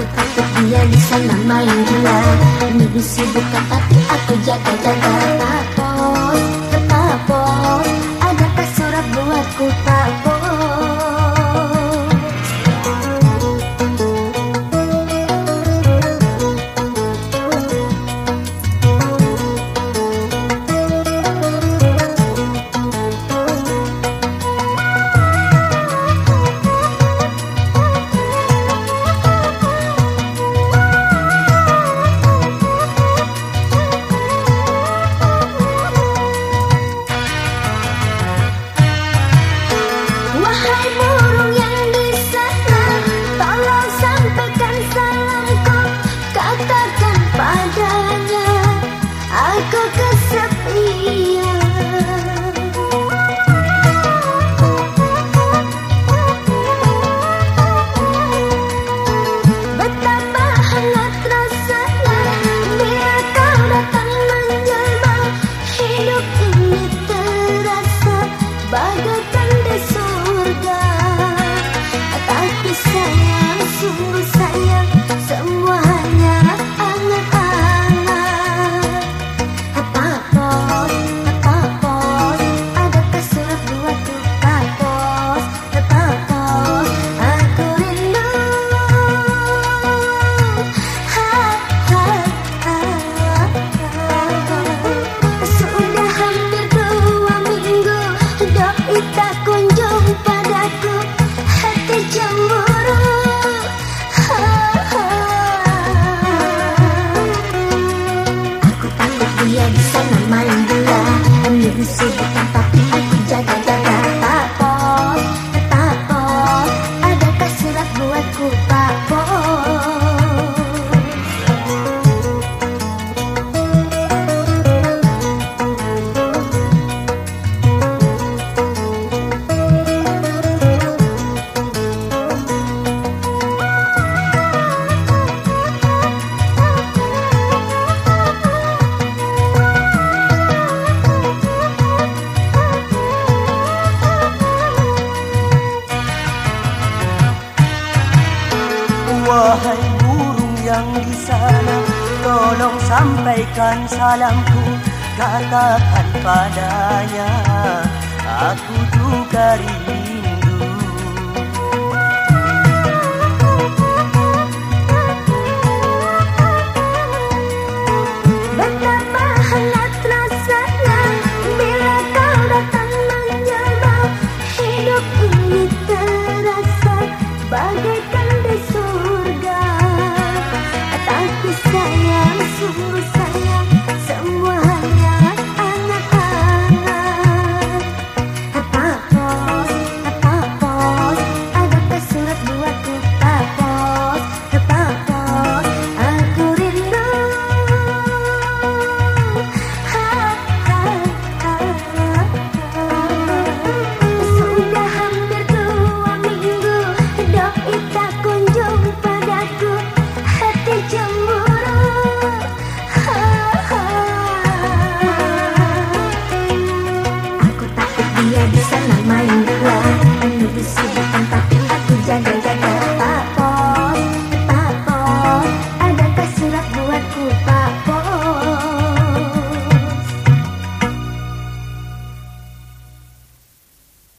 Aku takut dia di sana main gila Ini disibukkan tapi aku jaga-jaga. takut Tapi, 家 yang di sana. Tolong sampaikan salamku Katakan padanya. Aku juga rindu. Betapa hangat rasanya Bila kau datang menjelma Hidup ini terasa Bagaikan di Sulu